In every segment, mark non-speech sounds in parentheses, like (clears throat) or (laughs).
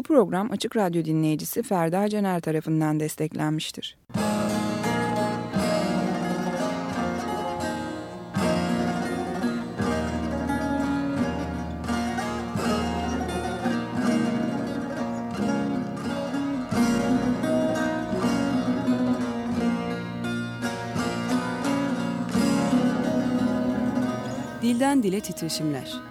Bu program Açık Radyo dinleyicisi Ferda Caner tarafından desteklenmiştir. Dilden Dile Titreşimler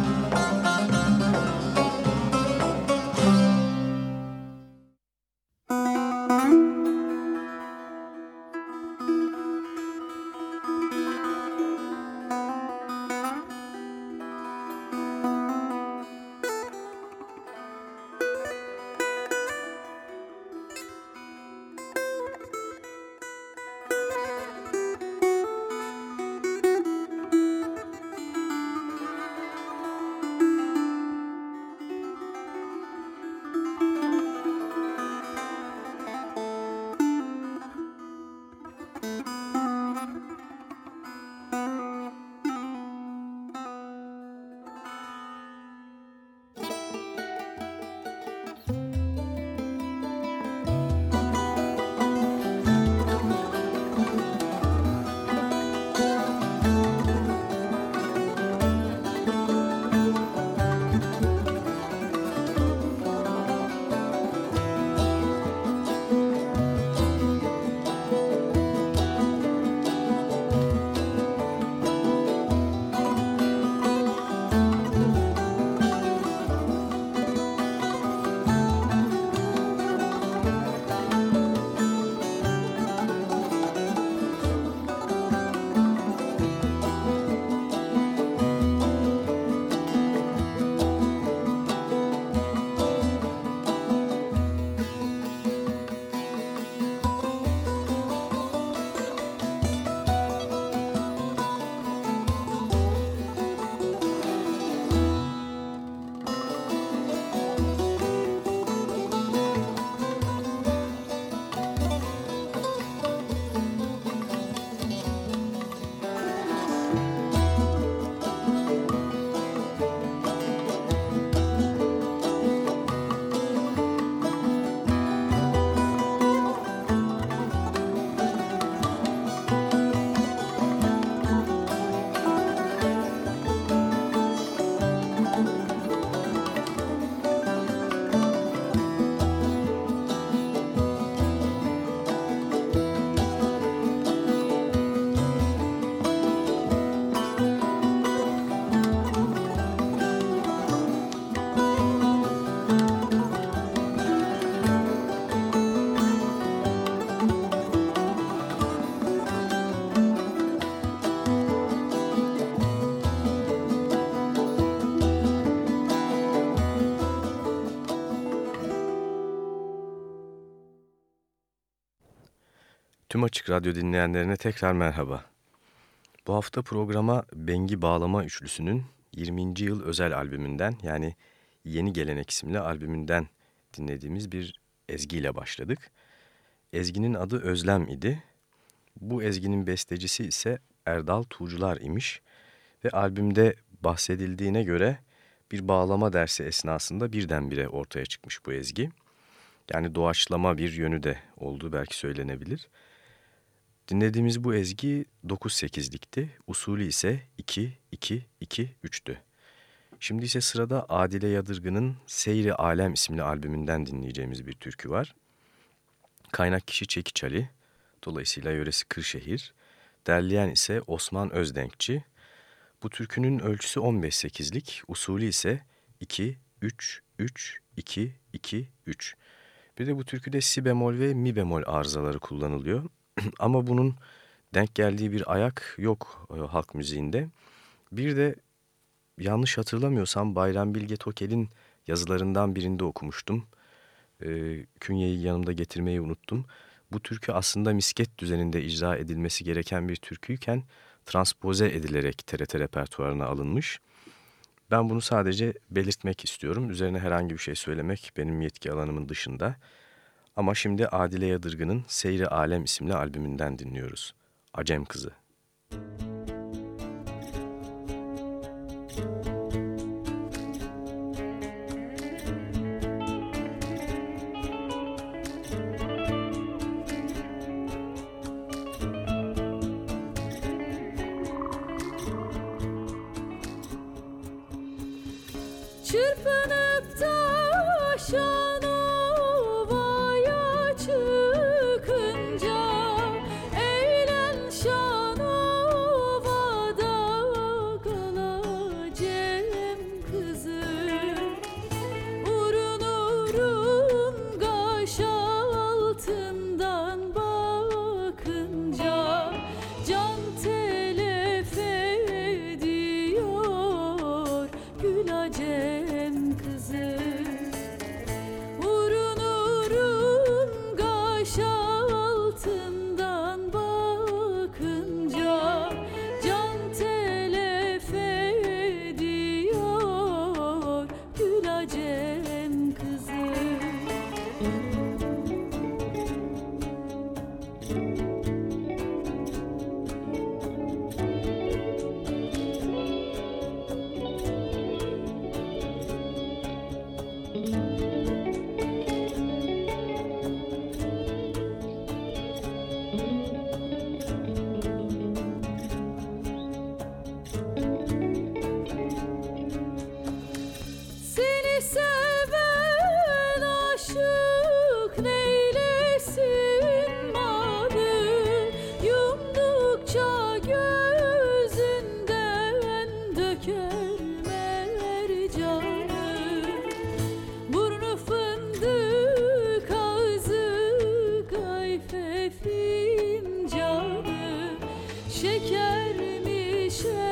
Tüm Açık Radyo dinleyenlerine tekrar merhaba. Bu hafta programa Bengi Bağlama Üçlüsü'nün 20. yıl özel albümünden yani Yeni Gelenek isimli albümünden dinlediğimiz bir ezgiyle başladık. Ezginin adı Özlem idi. Bu ezginin bestecisi ise Erdal Tuğcular imiş ve albümde bahsedildiğine göre bir bağlama dersi esnasında birdenbire ortaya çıkmış bu ezgi. Yani doğaçlama bir yönü de olduğu belki söylenebilir. Dinlediğimiz bu ezgi 9-8'likti. Usulü ise 2-2-2-3'tü. Şimdi ise sırada Adile Yadırgın'ın Seyri Alem isimli albümünden dinleyeceğimiz bir türkü var. Kaynak kişi Çekiç Ali, dolayısıyla yöresi Kırşehir. Derleyen ise Osman Özdenkçi. Bu türkünün ölçüsü 15-8'lik, usulü ise 2-3-3-2-2-3. Bir de bu türküde si bemol ve mi bemol arızaları kullanılıyor. (clears throat) Ama bunun denk geldiği bir ayak yok e, halk müziğinde. Bir de yanlış hatırlamıyorsam Bayram Bilge Tokel'in yazılarından birinde okumuştum. E, künyeyi yanımda getirmeyi unuttum. Bu türkü aslında misket düzeninde icra edilmesi gereken bir türküyken transpoze edilerek TRT repertuarına alınmış. Ben bunu sadece belirtmek istiyorum. Üzerine herhangi bir şey söylemek benim yetki alanımın dışında. Ama şimdi Adile Yadırgın'ın Seyri Alem isimli albümünden dinliyoruz. Acem Kızı. Müzik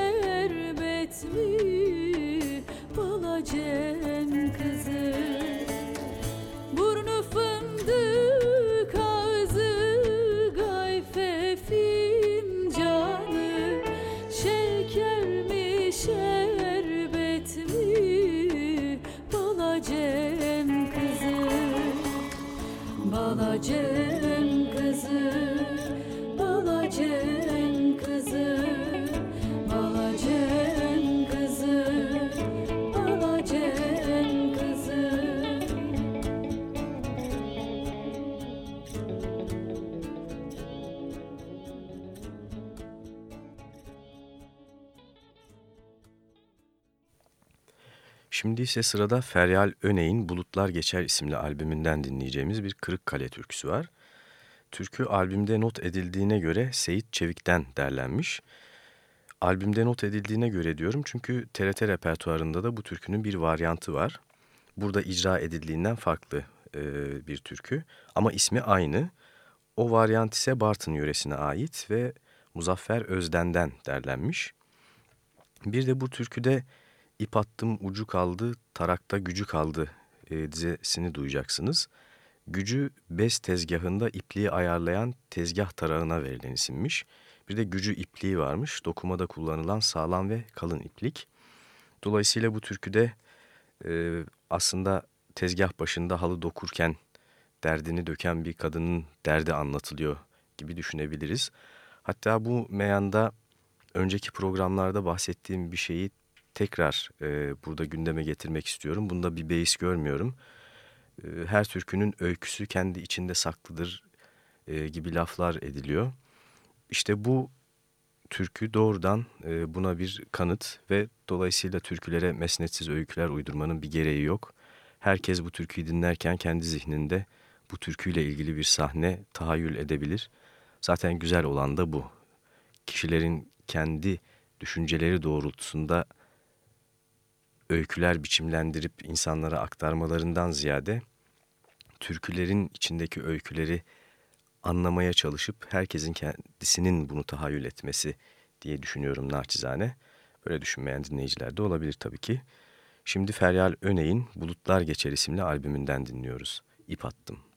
Şimdi ise sırada Feryal Öney'in Bulutlar Geçer isimli albümünden dinleyeceğimiz bir Kırıkkale türküsü var. Türkü albümde not edildiğine göre Seyit Çevik'ten derlenmiş. Albümde not edildiğine göre diyorum çünkü TRT repertuarında da bu türkünün bir varyantı var. Burada icra edildiğinden farklı e, bir türkü ama ismi aynı. O varyant ise Bartın yöresine ait ve Muzaffer Özden'den derlenmiş. Bir de bu türküde İp attım ucu kaldı, tarakta gücü kaldı e, dizesini duyacaksınız. Gücü bez tezgahında ipliği ayarlayan tezgah tarağına verilen isimmiş. Bir de gücü ipliği varmış. Dokumada kullanılan sağlam ve kalın iplik. Dolayısıyla bu türküde e, aslında tezgah başında halı dokurken derdini döken bir kadının derdi anlatılıyor gibi düşünebiliriz. Hatta bu meyanda önceki programlarda bahsettiğim bir şeyi tekrar e, burada gündeme getirmek istiyorum. Bunda bir beis görmüyorum. E, her türkünün öyküsü kendi içinde saklıdır e, gibi laflar ediliyor. İşte bu türkü doğrudan e, buna bir kanıt ve dolayısıyla türkülere mesnetsiz öyküler uydurmanın bir gereği yok. Herkes bu türküyü dinlerken kendi zihninde bu türküyle ilgili bir sahne tahayyül edebilir. Zaten güzel olan da bu. Kişilerin kendi düşünceleri doğrultusunda öyküler biçimlendirip insanlara aktarmalarından ziyade türkülerin içindeki öyküleri anlamaya çalışıp herkesin kendisinin bunu tahayyül etmesi diye düşünüyorum naçizane. Böyle düşünmeyen dinleyiciler de olabilir tabii ki. Şimdi Feryal Öney'in Bulutlar Geçer isimli albümünden dinliyoruz. İp attım.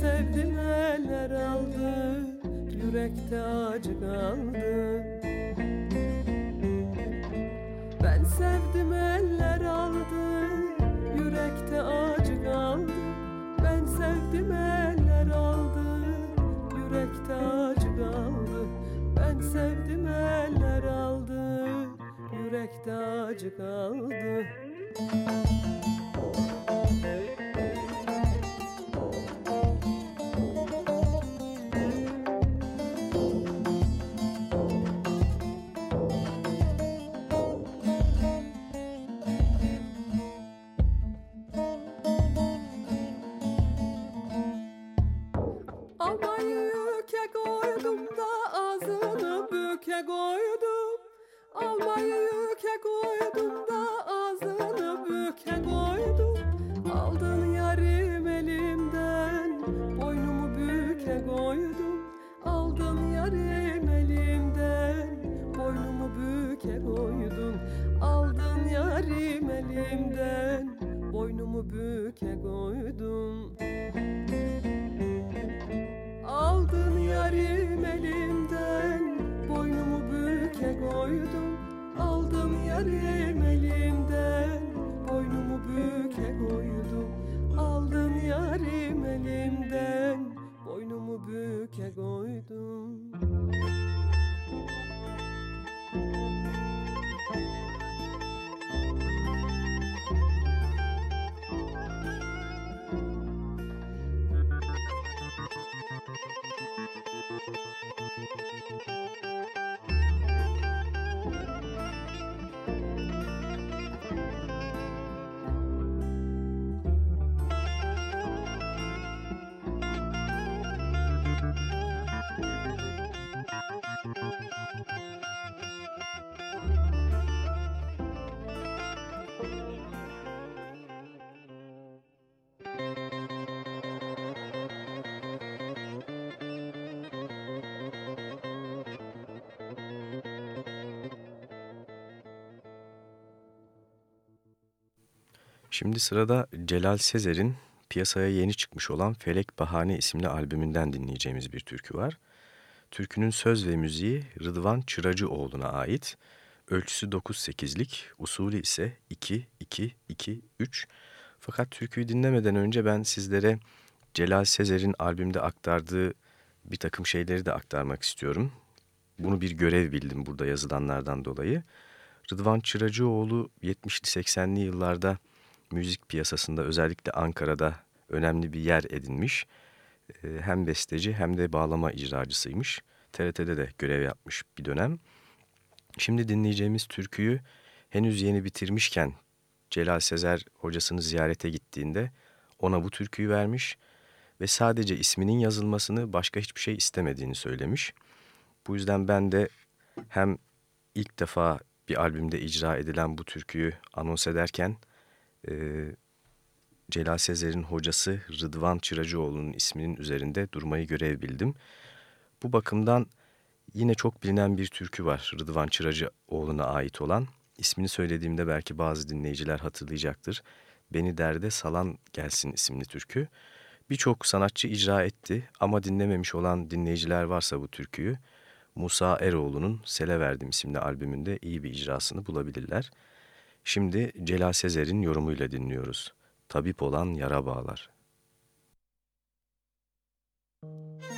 Sevdim eller aldı yürekte acı kaldı. Ben sevdim eller aldı Yürekte acı kaldı. Ben sevdim eller aldı Yürekte acı kaldı. Ben sevdim eller aldı Yürekte acı kaldı. Almayı Şimdi sırada Celal Sezer'in piyasaya yeni çıkmış olan Felek Bahane isimli albümünden dinleyeceğimiz bir türkü var. Türkünün söz ve müziği Rıdvan Çıracıoğlu'na ait. Ölçüsü 9-8'lik, usulü ise 2-2-2-3. Fakat türküyü dinlemeden önce ben sizlere Celal Sezer'in albümde aktardığı bir takım şeyleri de aktarmak istiyorum. Bunu bir görev bildim burada yazılanlardan dolayı. Rıdvan Çıracıoğlu 70'li 80'li yıllarda müzik piyasasında özellikle Ankara'da önemli bir yer edinmiş. Hem besteci hem de bağlama icracısıymış. TRT'de de görev yapmış bir dönem. Şimdi dinleyeceğimiz türküyü henüz yeni bitirmişken Celal Sezer hocasını ziyarete gittiğinde ona bu türküyü vermiş ve sadece isminin yazılmasını başka hiçbir şey istemediğini söylemiş. Bu yüzden ben de hem ilk defa bir albümde icra edilen bu türküyü anons ederken e, Celal Sezer'in hocası Rıdvan Çıracıoğlu'nun isminin üzerinde durmayı görev bildim. Bu bakımdan yine çok bilinen bir türkü var Rıdvan Çıracıoğlu'na ait olan. İsmini söylediğimde belki bazı dinleyiciler hatırlayacaktır. Beni Derde Salan Gelsin isimli türkü. Birçok sanatçı icra etti ama dinlememiş olan dinleyiciler varsa bu türküyü Musa Eroğlu'nun Sele Verdim isimli albümünde iyi bir icrasını bulabilirler. Şimdi Celal Sezer'in yorumuyla dinliyoruz. Tabip olan yara bağlar. Gel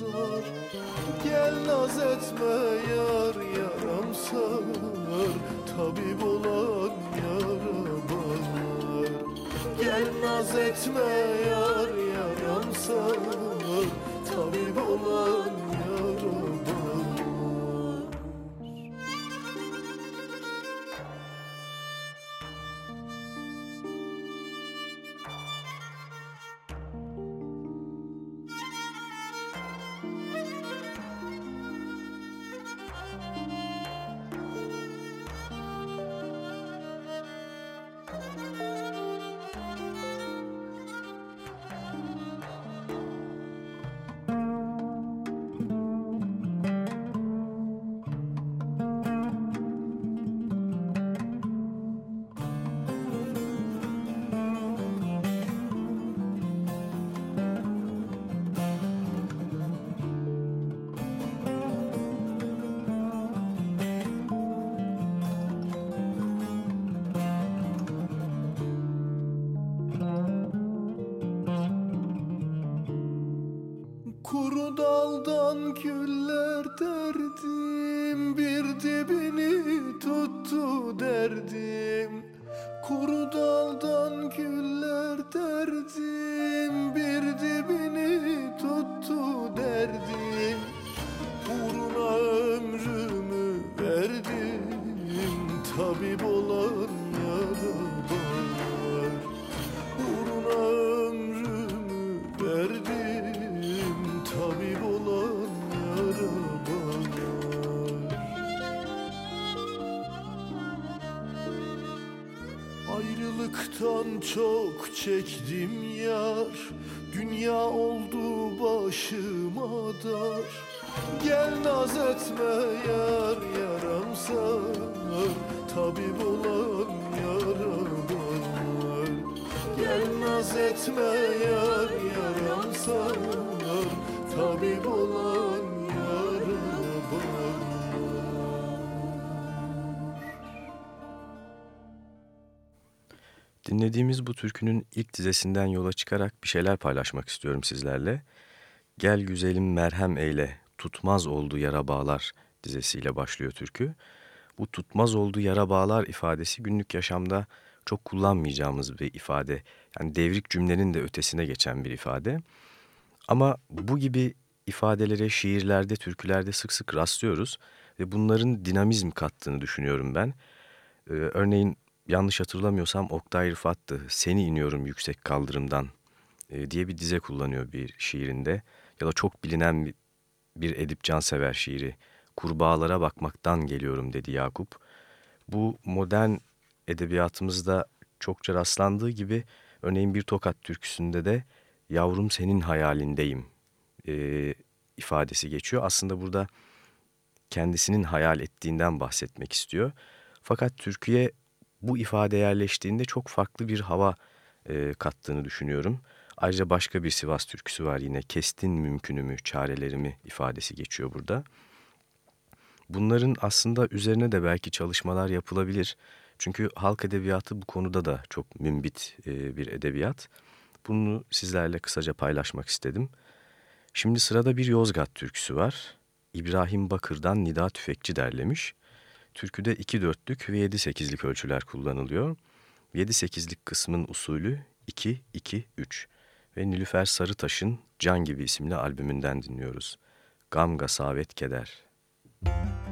dar Gel naz etme yar yaram sar Tabip olan yara Gel naz etme yar yaram sar Tabip olan daldan güller Ayrılıktan çok çektim yar. Dünya oldu başıma dar. Gel naz etme yar yaram sar Tabip olan yara var Gel naz etme yar yaram sar Tabip olan Dinlediğimiz bu türkünün ilk dizesinden yola çıkarak bir şeyler paylaşmak istiyorum sizlerle. Gel güzelim merhem eyle, tutmaz oldu yara bağlar dizesiyle başlıyor türkü. Bu tutmaz oldu yara bağlar ifadesi günlük yaşamda çok kullanmayacağımız bir ifade. Yani devrik cümlenin de ötesine geçen bir ifade. Ama bu gibi ifadelere şiirlerde, türkülerde sık sık rastlıyoruz ve bunların dinamizm kattığını düşünüyorum ben. Ee, örneğin yanlış hatırlamıyorsam Oktay Rıfat'tı. Seni iniyorum yüksek kaldırımdan e, diye bir dize kullanıyor bir şiirinde. Ya da çok bilinen bir, bir Edip Cansever şiiri. Kurbağalara bakmaktan geliyorum dedi Yakup. Bu modern edebiyatımızda çokça rastlandığı gibi örneğin bir Tokat türküsünde de yavrum senin hayalindeyim e, ifadesi geçiyor. Aslında burada kendisinin hayal ettiğinden bahsetmek istiyor. Fakat türküye bu ifade yerleştiğinde çok farklı bir hava e, kattığını düşünüyorum. Ayrıca başka bir Sivas türküsü var yine. Kestin mümkünümü, çarelerimi ifadesi geçiyor burada. Bunların aslında üzerine de belki çalışmalar yapılabilir. Çünkü halk edebiyatı bu konuda da çok mümbit e, bir edebiyat. Bunu sizlerle kısaca paylaşmak istedim. Şimdi sırada bir Yozgat türküsü var. İbrahim Bakır'dan Nida Tüfekçi derlemiş. Türküde 2 dörtlük ve 7-8'lik ölçüler kullanılıyor. 7-8'lik kısmın usulü 2-2-3 ve Nilüfer Sarıtaş'ın Can Gibi isimli albümünden dinliyoruz. Gam Gasavet Keder. Müzik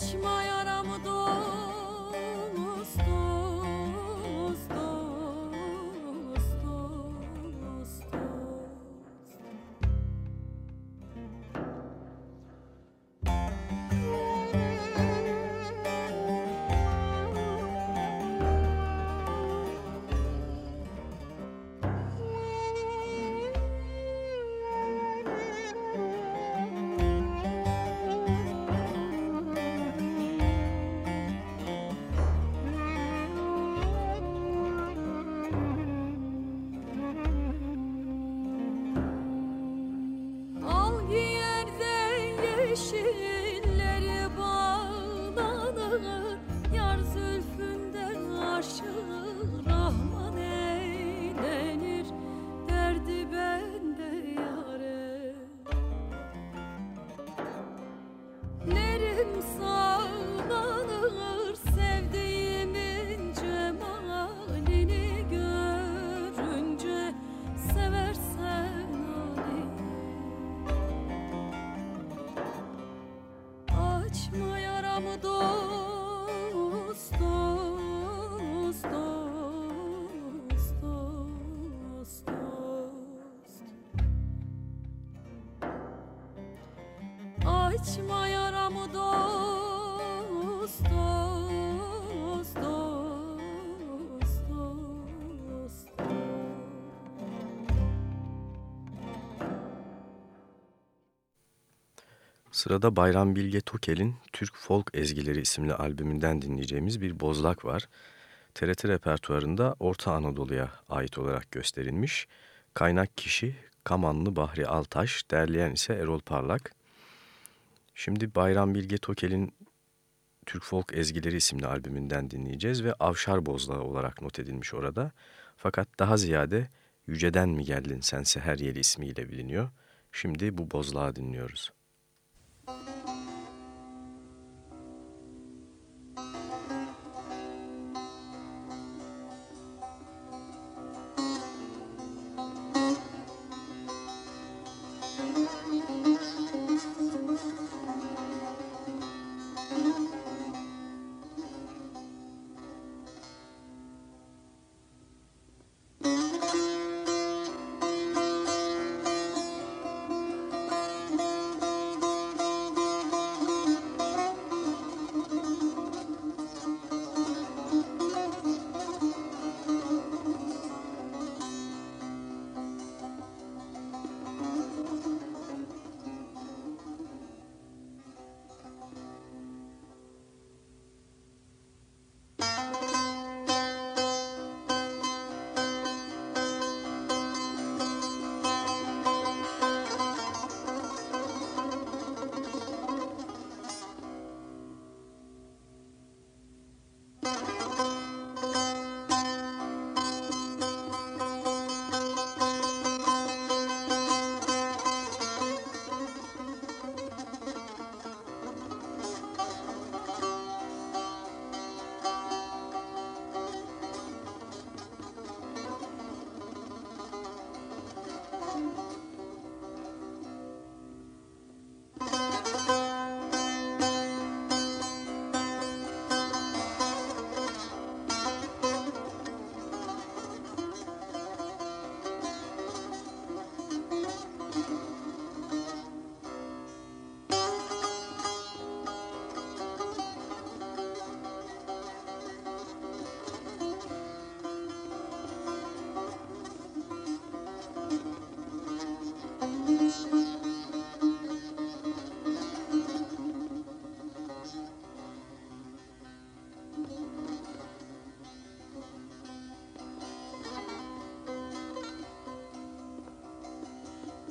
ちま Sırada Bayram Bilge Tokel'in Türk Folk Ezgileri isimli albümünden dinleyeceğimiz bir bozlak var. TRT repertuarında Orta Anadolu'ya ait olarak gösterilmiş. Kaynak kişi Kamanlı Bahri Altaş, derleyen ise Erol Parlak. Şimdi Bayram Bilge Tokel'in Türk Folk Ezgileri isimli albümünden dinleyeceğiz ve Avşar Bozlağı olarak not edilmiş orada. Fakat daha ziyade Yüceden mi geldin sen seher yeli ismiyle biliniyor. Şimdi bu bozlağı dinliyoruz.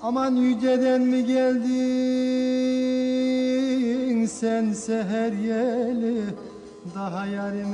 Aman yüceden mi geldin sen seher yeli Daha yarım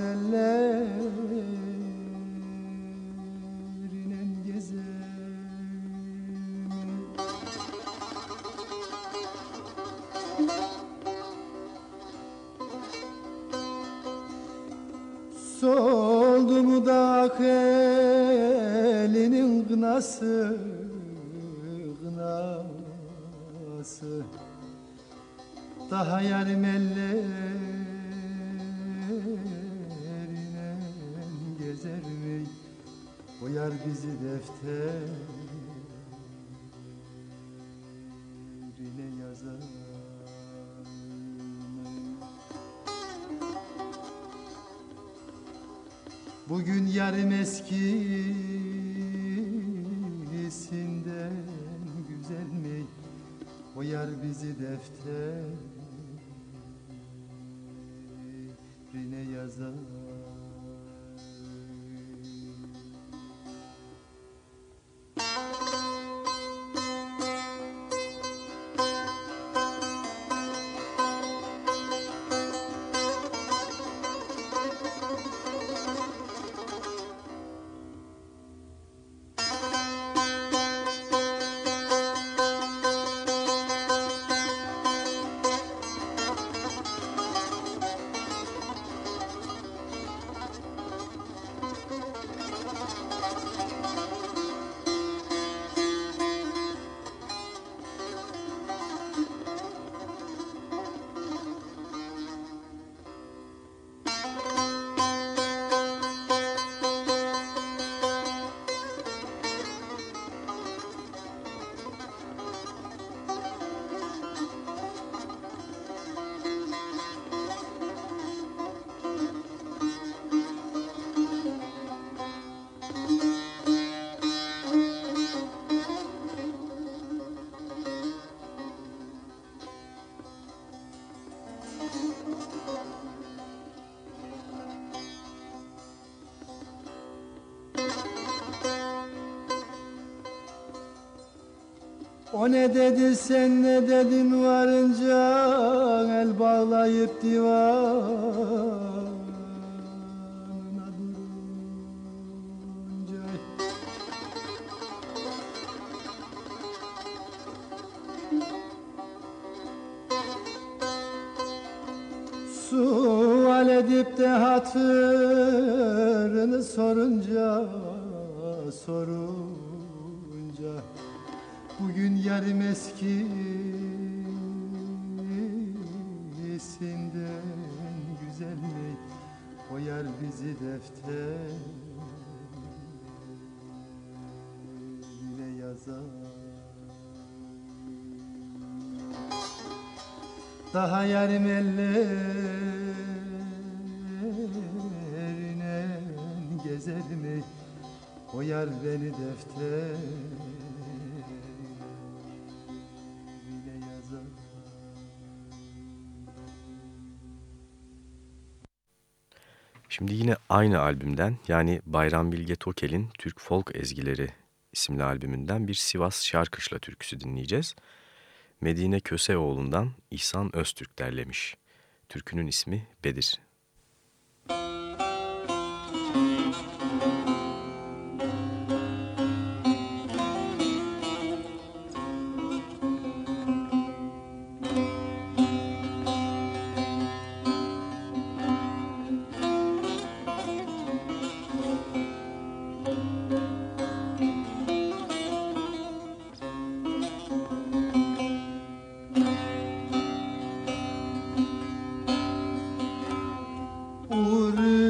Bugün yarım eskisinden güzel mi? O yar bizi defterine yazar. Ne dedi sen ne dedin varınca el bağlayıp durunca. Sual edip de hatırını sorunca sorunca Bugün yarım eskisinden güzel mi Koyar bizi defterine yazar. Daha yarım ellerine gezer mi Koyar beni defterine Şimdi yine aynı albümden yani Bayram Bilge Tokel'in Türk Folk Ezgileri isimli albümünden bir Sivas Şarkışla türküsü dinleyeceğiz. Medine Köseoğlu'ndan İhsan Öztürk derlemiş. Türkünün ismi Bedir. Uğrunu,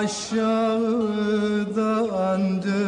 aşağıdan döne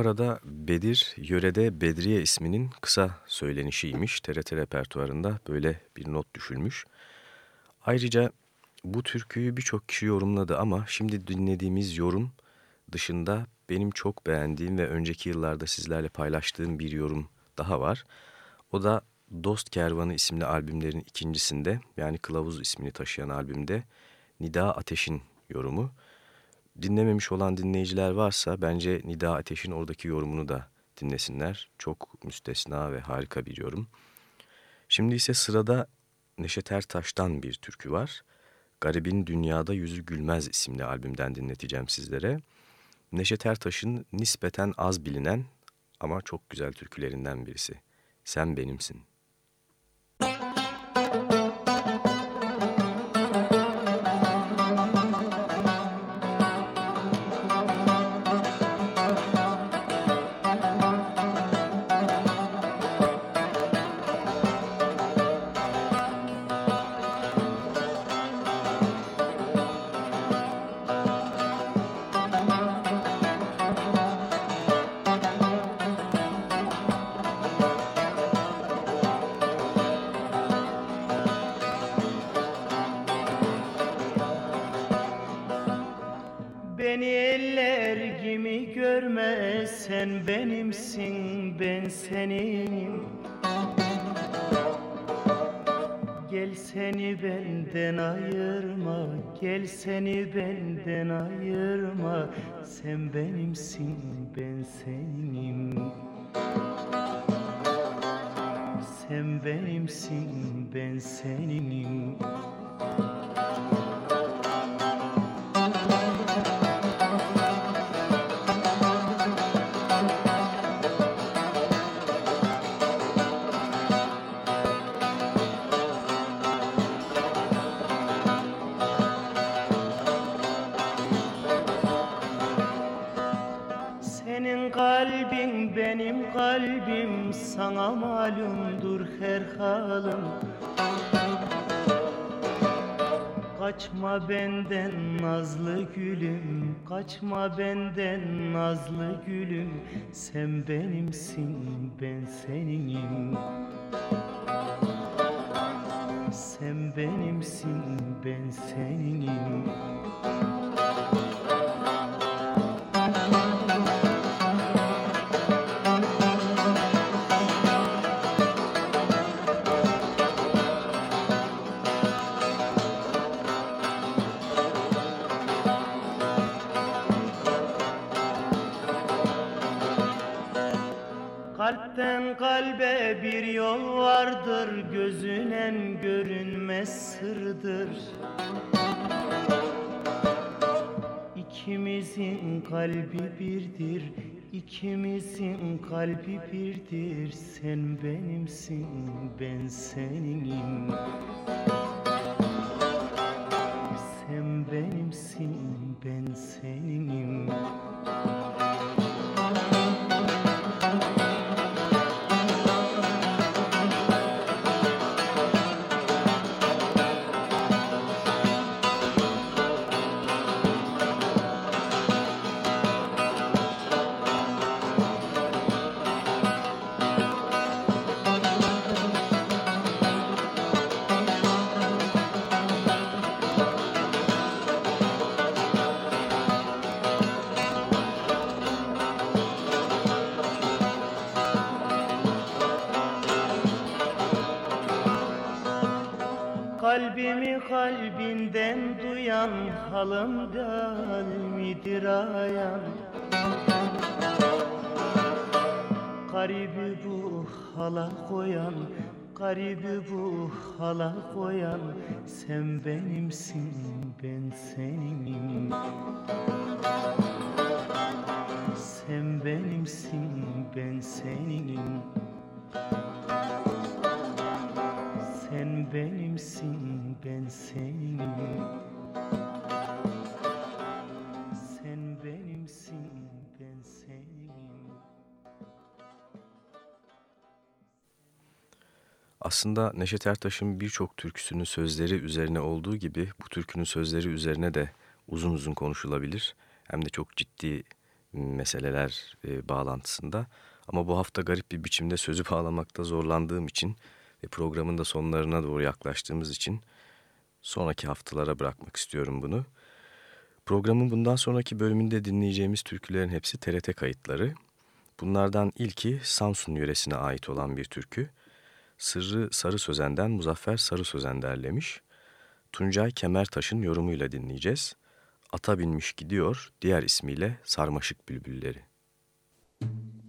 arada Bedir, yörede Bedriye isminin kısa söylenişiymiş. TRT repertuarında böyle bir not düşülmüş. Ayrıca bu türküyü birçok kişi yorumladı ama şimdi dinlediğimiz yorum dışında benim çok beğendiğim ve önceki yıllarda sizlerle paylaştığım bir yorum daha var. O da Dost Kervanı isimli albümlerin ikincisinde yani Kılavuz ismini taşıyan albümde Nida Ateş'in yorumu. Dinlememiş olan dinleyiciler varsa bence Nida Ateş'in oradaki yorumunu da dinlesinler. Çok müstesna ve harika bir yorum. Şimdi ise sırada Neşet Ertaş'tan bir türkü var. Garibin Dünyada Yüzü Gülmez isimli albümden dinleteceğim sizlere. Neşet Ertaş'ın nispeten az bilinen ama çok güzel türkülerinden birisi. Sen benimsin. Beni Sen benimsin ben senim. Sen benimsin ben seninim kalbim sana malumdur her halim Kaçma benden nazlı gülüm Kaçma benden nazlı gülüm. Sen benimsin ben seninim. Sen benimsin ben seninim İkimizin kalbi birdir İkimizin kalbi birdir. Sen benimsin ben seninim. Sen benimsin halımdan midir ayan Garibi bu hala koyan Garibi bu hala koyan. Sen benimsin ben seninim Sen benimsin ben seninim Sen benimsin ben seninim Aslında Neşet Ertaş'ın birçok türküsünün sözleri üzerine olduğu gibi bu türkünün sözleri üzerine de uzun uzun konuşulabilir. Hem de çok ciddi meseleler e, bağlantısında. Ama bu hafta garip bir biçimde sözü (laughs) bağlamakta zorlandığım için ve programın da sonlarına doğru yaklaştığımız için sonraki haftalara bırakmak istiyorum bunu. Programın bundan sonraki bölümünde dinleyeceğimiz türkülerin hepsi TRT kayıtları. Bunlardan ilki Samsun yöresine ait olan bir türkü. Sırrı Sarı Sözen'den Muzaffer Sarı Sözen derlemiş. Tuncay Kemertaş'ın yorumuyla dinleyeceğiz. Ata binmiş gidiyor, diğer ismiyle Sarmaşık Bülbülleri. Sarmaşık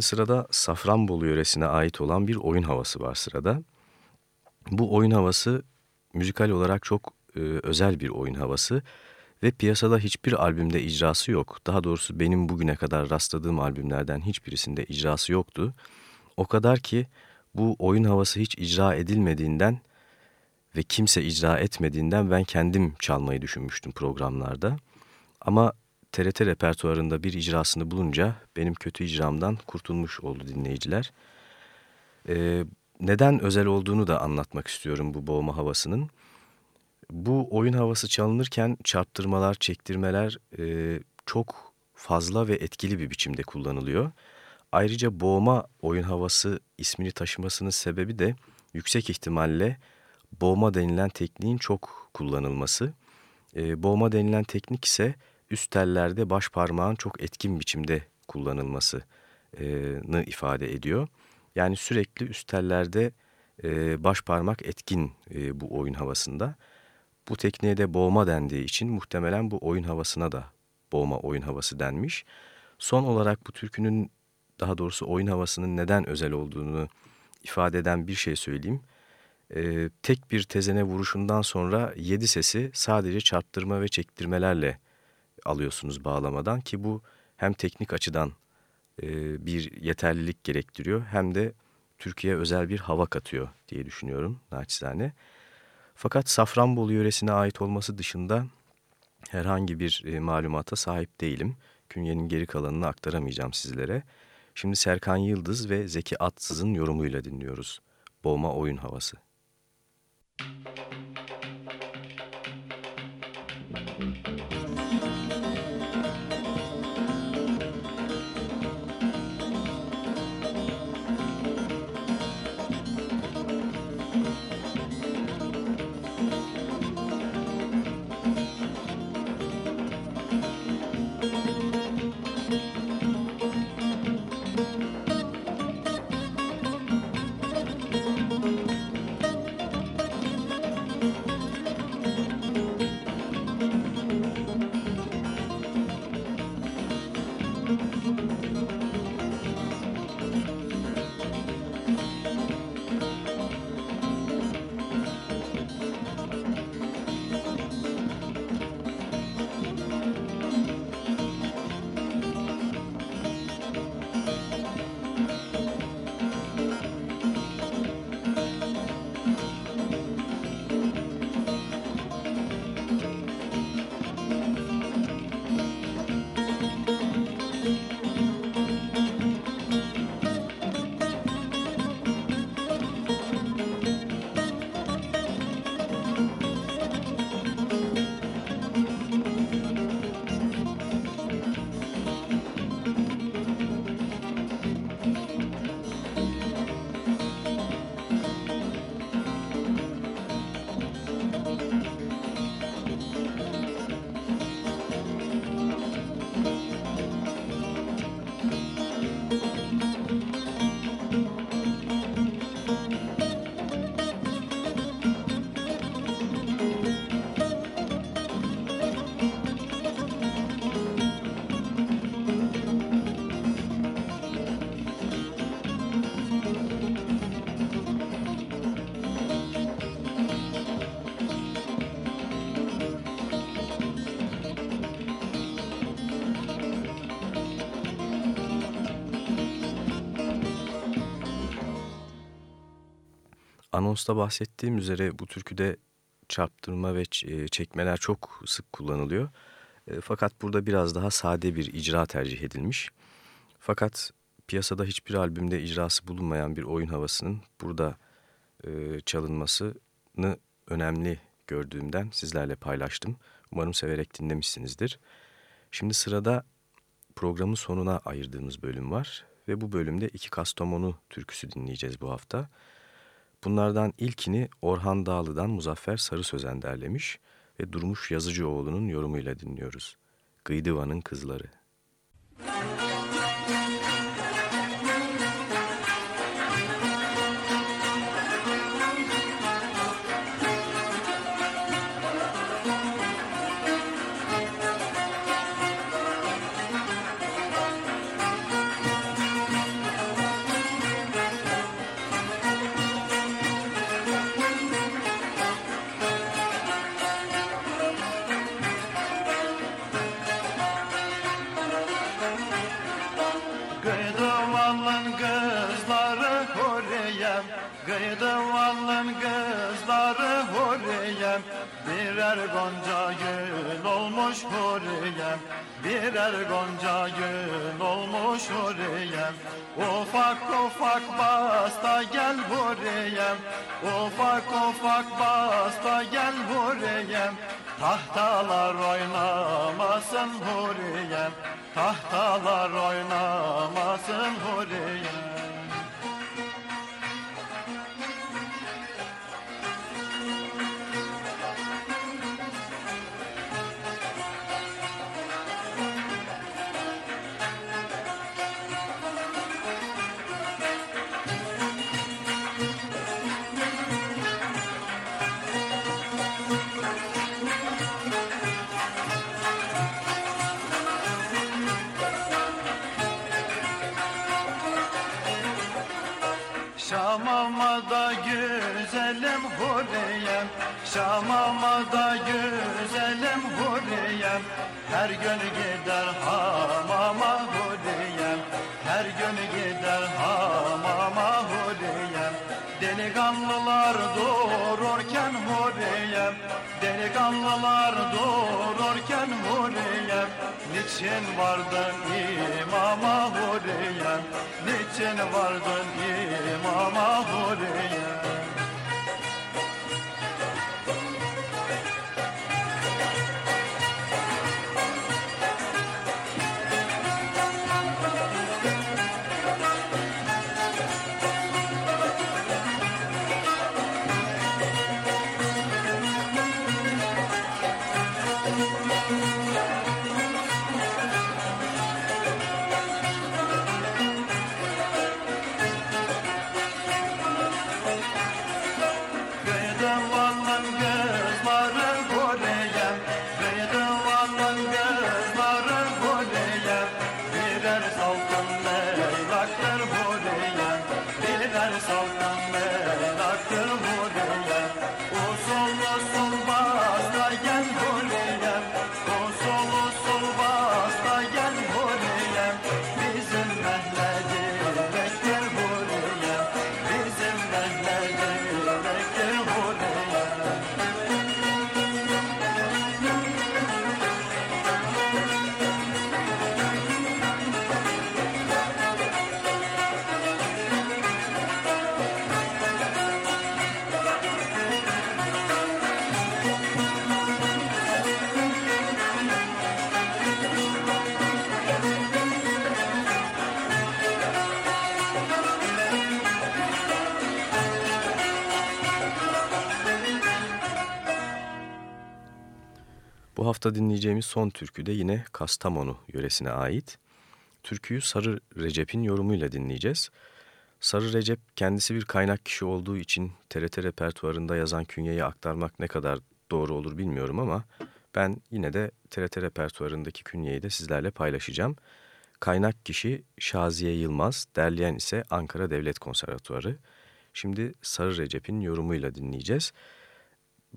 Şimdi sırada Safranbolu yöresine ait olan bir oyun havası var sırada. Bu oyun havası müzikal olarak çok e, özel bir oyun havası ve piyasada hiçbir albümde icrası yok. Daha doğrusu benim bugüne kadar rastladığım albümlerden hiçbirisinde icrası yoktu. O kadar ki bu oyun havası hiç icra edilmediğinden ve kimse icra etmediğinden ben kendim çalmayı düşünmüştüm programlarda. Ama TRT repertuarında bir icrasını bulunca benim kötü icramdan kurtulmuş oldu dinleyiciler. Ee, neden özel olduğunu da anlatmak istiyorum bu boğma havasının. Bu oyun havası çalınırken çarptırmalar, çektirmeler e, çok fazla ve etkili bir biçimde kullanılıyor. Ayrıca boğma oyun havası ismini taşımasının sebebi de yüksek ihtimalle boğma denilen tekniğin çok kullanılması. E, boğma denilen teknik ise üst tellerde baş parmağın çok etkin biçimde kullanılmasını ifade ediyor. Yani sürekli üst tellerde e, baş parmak etkin e, bu oyun havasında. Bu tekniğe de boğma dendiği için muhtemelen bu oyun havasına da boğma oyun havası denmiş. Son olarak bu türkünün daha doğrusu oyun havasının neden özel olduğunu ifade eden bir şey söyleyeyim. Ee, tek bir tezene vuruşundan sonra yedi sesi sadece çarptırma ve çektirmelerle alıyorsunuz bağlamadan ki bu hem teknik açıdan e, bir yeterlilik gerektiriyor hem de Türkiye özel bir hava katıyor diye düşünüyorum naçizane. Fakat Safranbolu yöresine ait olması dışında herhangi bir e, malumata sahip değilim. Künyenin geri kalanını aktaramayacağım sizlere. Şimdi Serkan Yıldız ve Zeki Atsız'ın yorumuyla dinliyoruz. Boğma oyun havası. Anonsta bahsettiğim üzere bu türküde çarptırma ve e, çekmeler çok sık kullanılıyor. E, fakat burada biraz daha sade bir icra tercih edilmiş. Fakat piyasada hiçbir albümde icrası bulunmayan bir oyun havasının burada e, çalınmasını önemli gördüğümden sizlerle paylaştım. Umarım severek dinlemişsinizdir. Şimdi sırada programın sonuna ayırdığımız bölüm var ve bu bölümde iki Kastamonu türküsü dinleyeceğiz bu hafta. Bunlardan ilkini Orhan Dağlı'dan Muzaffer Sarı Sözen derlemiş ve Durmuş Yazıcıoğlu'nun yorumuyla dinliyoruz. Gıydıva'nın Kızları. Gıydıvalın Birer gonca gül olmuş hurriyem Ufak ufak basta gel hurriyem Ufak ufak basta gel hurriyem Tahtalar oynamasın hurriyem Tahtalar oynamasın hurriyem Niçin vardın imama hurriyem Niçin vardın imama hurriyem hafta dinleyeceğimiz son türkü de yine Kastamonu yöresine ait. Türküyü Sarı Recep'in yorumuyla dinleyeceğiz. Sarı Recep kendisi bir kaynak kişi olduğu için TRT repertuarında yazan künyeyi aktarmak ne kadar doğru olur bilmiyorum ama ben yine de TRT repertuarındaki künyeyi de sizlerle paylaşacağım. Kaynak kişi Şaziye Yılmaz, derleyen ise Ankara Devlet Konservatuarı. Şimdi Sarı Recep'in yorumuyla dinleyeceğiz.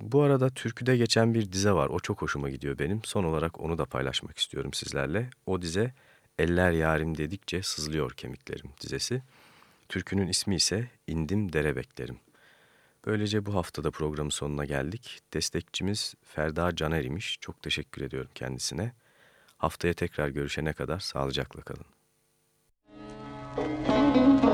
Bu arada türküde geçen bir dize var. O çok hoşuma gidiyor benim. Son olarak onu da paylaşmak istiyorum sizlerle. O dize Eller Yarim dedikçe sızlıyor kemiklerim dizesi. Türkünün ismi ise İndim Dere Beklerim. Böylece bu haftada programın sonuna geldik. Destekçimiz Ferda Caner imiş. Çok teşekkür ediyorum kendisine. Haftaya tekrar görüşene kadar sağlıcakla kalın. İndi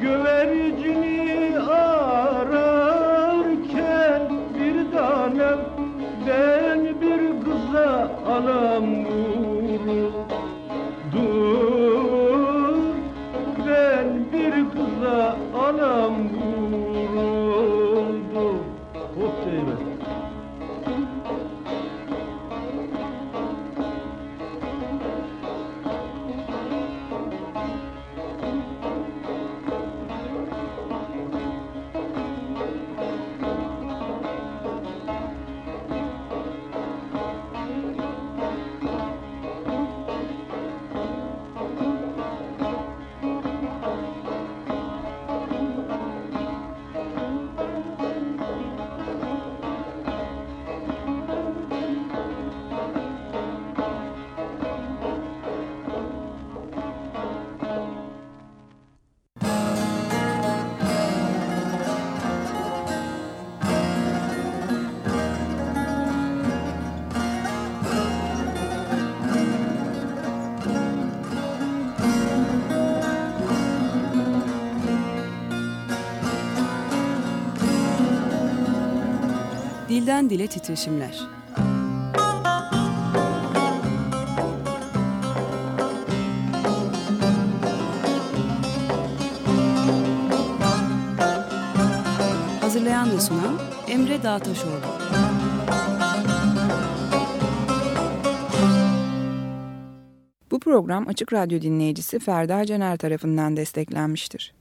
Güvercini ararken Dilden dile titreşimler. Hazırlayan ve sunan Emre Dağtaşoğlu. Bu program Açık Radyo dinleyicisi Ferda Caner tarafından desteklenmiştir.